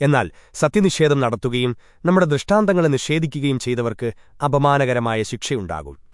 എന്നാൽ സത്യനിഷേധം നടത്തുകയും നമ്മുടെ ദൃഷ്ടാന്തങ്ങളെ നിഷേധിക്കുകയും ചെയ്തവർക്ക് അപമാനകരമായ ശിക്ഷയുണ്ടാകും.